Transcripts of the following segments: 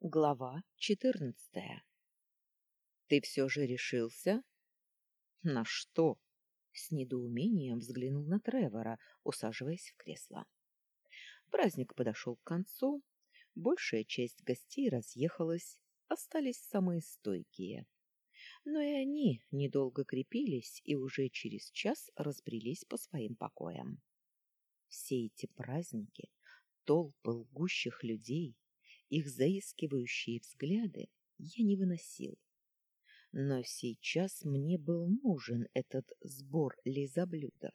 Глава четырнадцатая. Ты все же решился? На что? С недоумением взглянул на Тревора, усаживаясь в кресло. Праздник подошел к концу, большая часть гостей разъехалась, остались самые стойкие. Но и они недолго крепились и уже через час разбрелись по своим покоям. Все эти праздники, толпы лгущих людей, их заискивающие взгляды я не выносил. Но сейчас мне был нужен этот сбор лизоблюдов.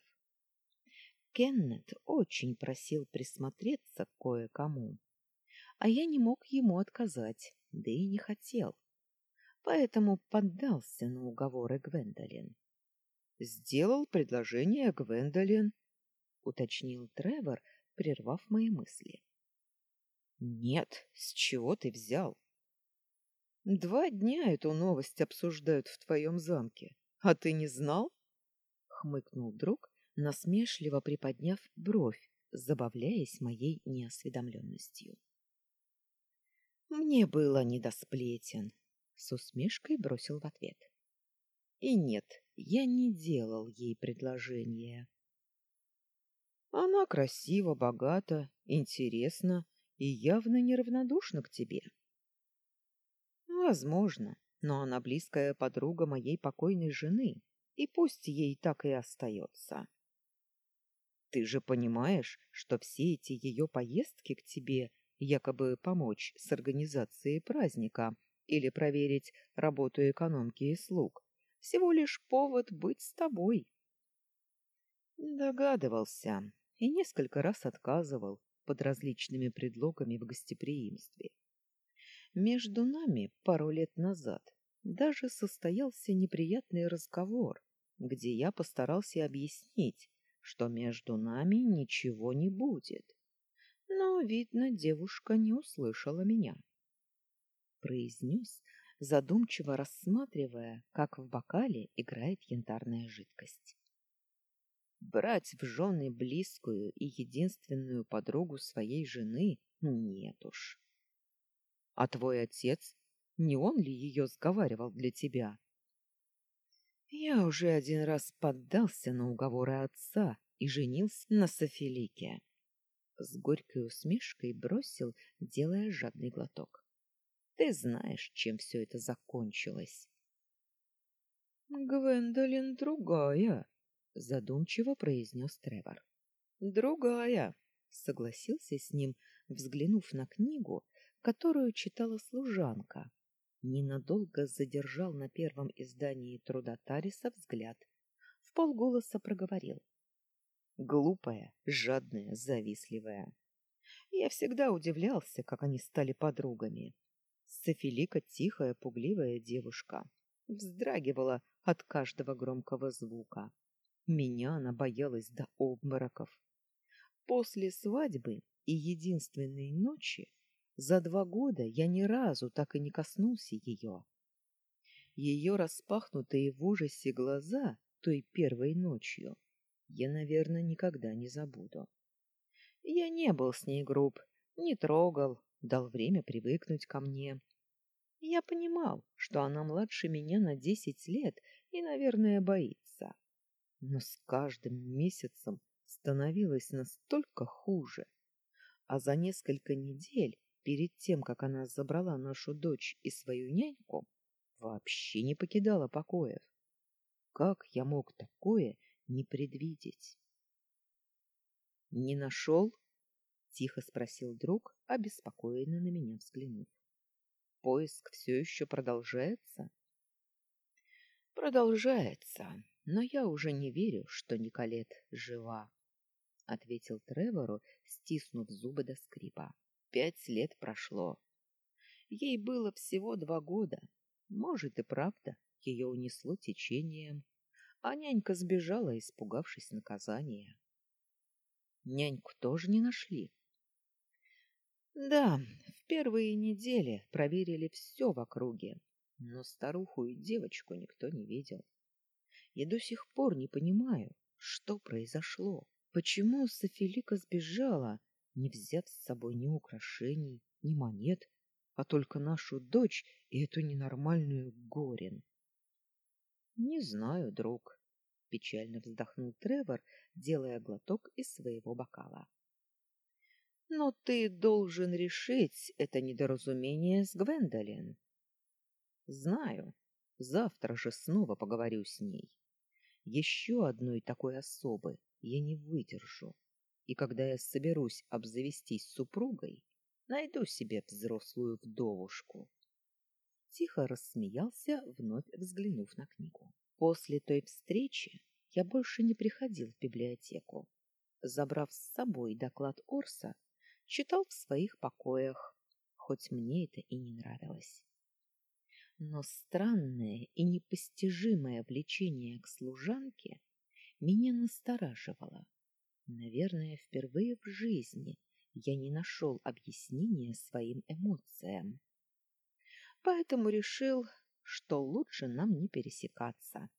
Кеннет очень просил присмотреться к кое-кому, а я не мог ему отказать, да и не хотел. Поэтому поддался на уговоры Гвендолин. «Сделал предложение Гвендолин», — уточнил Тревор, прервав мои мысли. Нет, с чего ты взял? Два дня эту новость обсуждают в твоем замке. А ты не знал? Хмыкнул друг, насмешливо приподняв бровь, забавляясь моей неосведомленностью. Мне было не до сплетен, с усмешкой бросил в ответ. И нет, я не делал ей предложение. Она красива, богата, интересна и явно неравнодушна к тебе. Возможно, но она близкая подруга моей покойной жены, и пусть ей так и остается. Ты же понимаешь, что все эти ее поездки к тебе якобы помочь с организацией праздника или проверить работу экономки и слуг, всего лишь повод быть с тобой. Догадывался и несколько раз отказывал, под различными предлогами в гостеприимстве. Между нами пару лет назад даже состоялся неприятный разговор, где я постарался объяснить, что между нами ничего не будет. Но, видно, девушка не услышала меня. Произнес, задумчиво рассматривая, как в бокале играет янтарная жидкость. Брать в жены близкую и единственную подругу своей жены нет уж. А твой отец, не он ли ее сговаривал для тебя? Я уже один раз поддался на уговоры отца и женился на Софилике. С горькой усмешкой бросил, делая жадный глоток. Ты знаешь, чем все это закончилось. Гвендолин другая, задумчиво произнес Тревор. Другая, согласился с ним, взглянув на книгу, которую читала служанка. Ненадолго задержал на первом издании труда Тариса взгляд. В полголоса проговорил: глупая, жадная, завистливая. Я всегда удивлялся, как они стали подругами. Софилика тихая, пугливая девушка, вздрагивала от каждого громкого звука. Меня она боялась до обмороков. После свадьбы и единственной ночи за два года я ни разу так и не коснулся ее. Ее распахнутые в ужасе глаза той первой ночью я, наверное, никогда не забуду. Я не был с ней груб, не трогал, дал время привыкнуть ко мне. Я понимал, что она младше меня на десять лет и, наверное, боится но с каждым месяцем становилось настолько хуже. А за несколько недель перед тем, как она забрала нашу дочь и свою няньку, вообще не покидала покоев. Как я мог такое не предвидеть? — Не нашел? — тихо спросил друг, обеспокоенно на меня взглянув. — Поиск все еще продолжается? — Продолжается, но я уже не верю, что Николет жива, — ответил Тревору, стиснув зубы до скрипа. Пять лет прошло. Ей было всего два года. Может, и правда, ее унесло течением, а нянька сбежала, испугавшись наказания. Няньку тоже не нашли. Да, в первые недели проверили все в округе, но старуху и девочку никто не видел. Я до сих пор не понимаю, что произошло. Почему Софилика сбежала, не взяв с собой ни украшений, ни монет, а только нашу дочь и эту ненормальную Горин. Не знаю, друг, печально вздохнул Тревор, делая глоток из своего бокала. Но ты должен решить это недоразумение с Гвендолин. Знаю. Завтра же снова поговорю с ней. Еще одной такой особы я не выдержу. И когда я соберусь обзавестись супругой, найду себе взрослую вдовушку. Тихо рассмеялся, вновь взглянув на книгу. После той встречи я больше не приходил в библиотеку. Забрав с собой доклад Орса, читал в своих покоях, хоть мне это и не нравилось. Но странное и непостижимое влечение к служанке меня настораживало. Наверное, впервые в жизни я не нашел объяснения своим эмоциям. Поэтому решил, что лучше нам не пересекаться.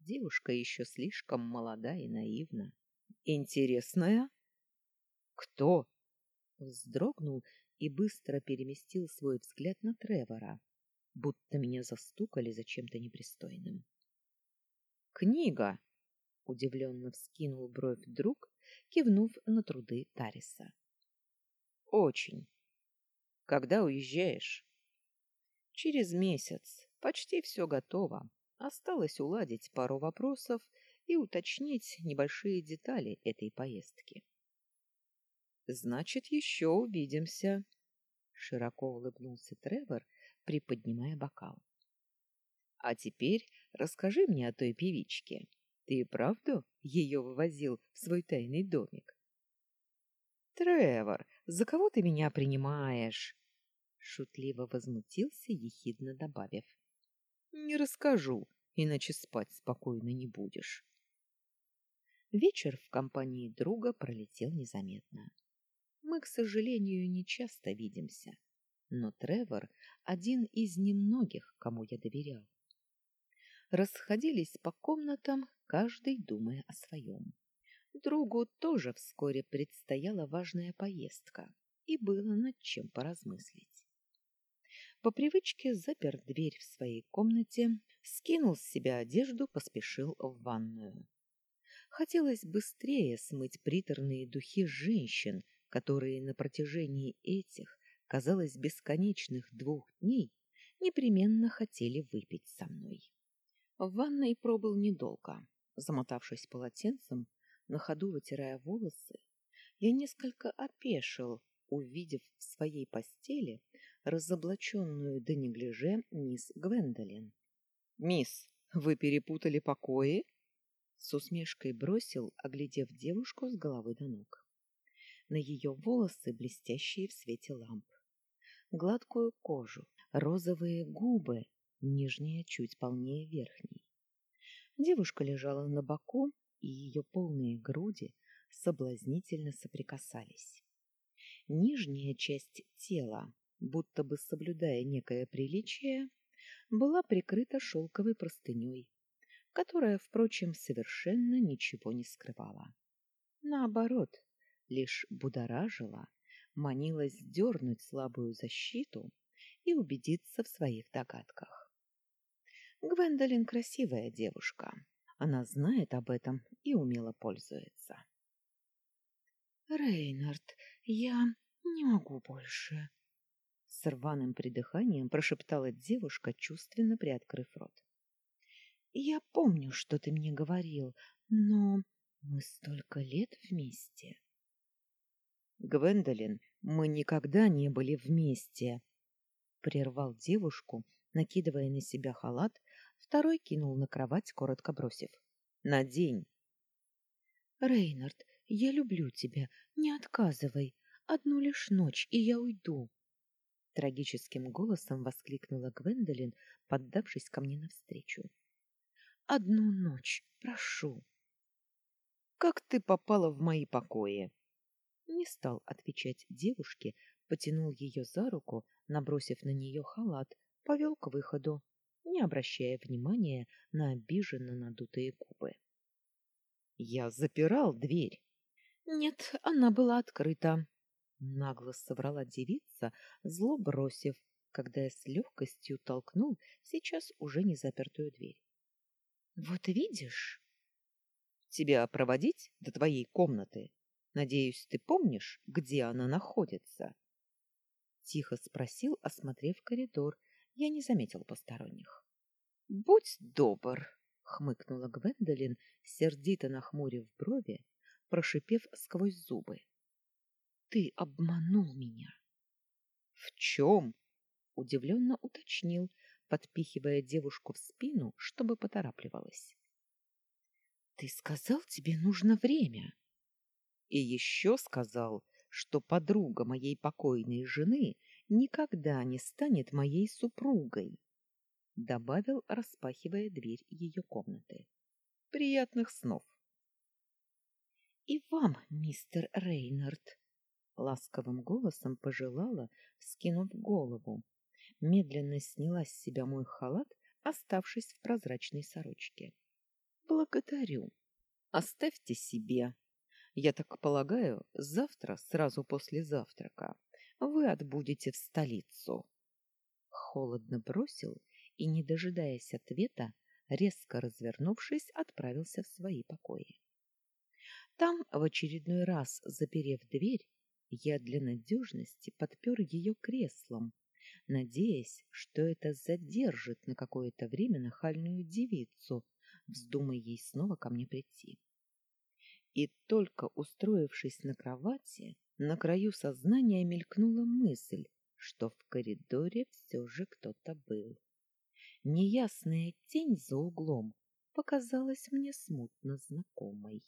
Девушка еще слишком молода и наивна. Интересная? Кто? Вздрогнул и быстро переместил свой взгляд на Тревора, будто меня застукали за чем-то непристойным. Книга, удивленно вскинул бровь друг, кивнув на труды Тариса. Очень. Когда уезжаешь? Через месяц. Почти все готово. Осталось уладить пару вопросов и уточнить небольшие детали этой поездки. Значит, еще увидимся. Широко улыбнулся Тревор, приподнимая бокал. А теперь расскажи мне о той певичке. Ты правда ее вывозил в свой тайный домик? Тревор, за кого ты меня принимаешь? Шутливо возмутился, ехидно добавив: Не расскажу, иначе спать спокойно не будешь. Вечер в компании друга пролетел незаметно. Мы, к сожалению, не часто видимся, но Тревор один из немногих, кому я доверял. Расходились по комнатам, каждый думая о своем. Другу тоже вскоре предстояла важная поездка, и было над чем поразмыслить. По привычке запер дверь в своей комнате, скинул с себя одежду, поспешил в ванную. Хотелось быстрее смыть приторные духи женщин, которые на протяжении этих, казалось, бесконечных двух дней непременно хотели выпить со мной. В ванной пробыл недолго. Замотавшись полотенцем, на ходу вытирая волосы, я несколько опешил, увидев в своей постели разоблаченную до неглиже мисс Гвендолин. «Мисс, вы перепутали покои?» С усмешкой бросил, оглядев девушку с головы до ног на ее волосы, блестящие в свете ламп, гладкую кожу, розовые губы, нижняя чуть полнее верхней. Девушка лежала на боку, и ее полные груди соблазнительно соприкасались. Нижняя часть тела, будто бы соблюдая некое приличие, была прикрыта шелковой простыней, которая, впрочем, совершенно ничего не скрывала. Наоборот, лишь будоражила, манила сдернуть слабую защиту и убедиться в своих догадках. Гвендолин красивая девушка. Она знает об этом и умело пользуется. Рейнард, я не могу больше. С рваным придыханием прошептала девушка, чувственно приоткрыв рот. Я помню, что ты мне говорил, но мы столько лет вместе. Гвендолин, мы никогда не были вместе. Прервал девушку, накидывая на себя халат, второй кинул на кровать, коротко бросив: "Надень". Рейнард, я люблю тебя, не отказывай. Одну лишь ночь, и я уйду. Трагическим голосом воскликнула Гвендолин, поддавшись ко мне навстречу. Одну ночь, прошу. Как ты попала в мои покои? Не стал отвечать девушке, потянул ее за руку, набросив на нее халат, повел к выходу, не обращая внимания на обиженно надутые губы. Я запирал дверь. Нет, она была открыта. Нагло соврала девица, зло бросив, когда я с легкостью толкнул сейчас уже не запертую дверь. Вот видишь? Тебя проводить до твоей комнаты? Надеюсь, ты помнишь, где она находится? Тихо спросил, осмотрев коридор. Я не заметил посторонних. Будь добр, хмыкнула Гвендолин, сердито нахмурив брови, прошипев сквозь зубы. Ты обманул меня. В чем? удивленно уточнил, подпихивая девушку в спину, чтобы поторапливалась. Ты сказал, тебе нужно время. И еще сказал, что подруга моей покойной жены никогда не станет моей супругой, добавил, распахивая дверь ее комнаты. Приятных снов. И вам, мистер Рейнард, ласковым голосом пожелала, скинув голову, медленно сняла с себя мой халат, оставшись в прозрачной сорочке. Благодарю. Оставьте себе. Я так полагаю, завтра, сразу после завтрака, вы отбудете в столицу. Холодно бросил и, не дожидаясь ответа, резко развернувшись, отправился в свои покои. Там, в очередной раз заперев дверь, я для надежности подпер ее креслом, надеясь, что это задержит на какое-то время нахальную девицу, вздумай ей снова ко мне прийти. И только устроившись на кровати, на краю сознания мелькнула мысль, что в коридоре все же кто-то был. Неясная тень за углом показалась мне смутно знакомой.